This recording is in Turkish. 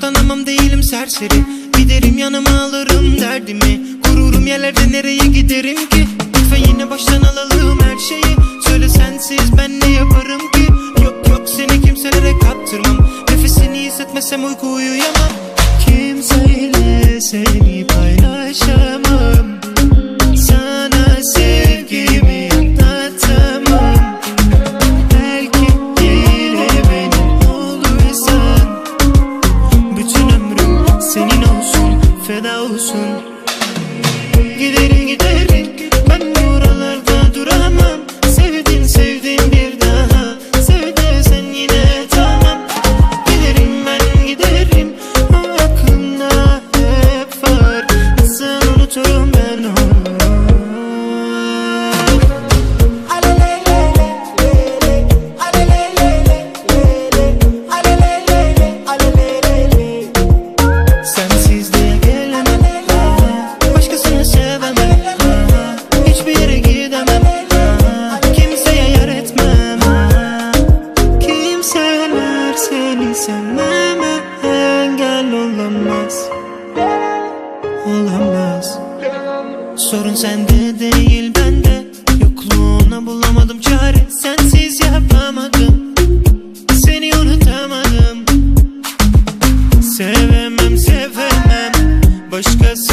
Tamam değilim serseri. Giderim yanıma alırım derdimi. Gururum yerlerde nereye giderim ki? Lütfen yine baştan alalım her şeyi feda olsun. Giderim giderim. Ben buralarda duramam. Sevdin sevdin bir daha. Sev de sen yine tamam. Giderim ben giderim. O aklımda hep var. Nasıl unuturum ben onu Olamaz. Sorun sende değil bende. Yokluğuna bulamadım çare Sensiz yapamadım. Seni unutamadım. Sevemem sevemem. Başkası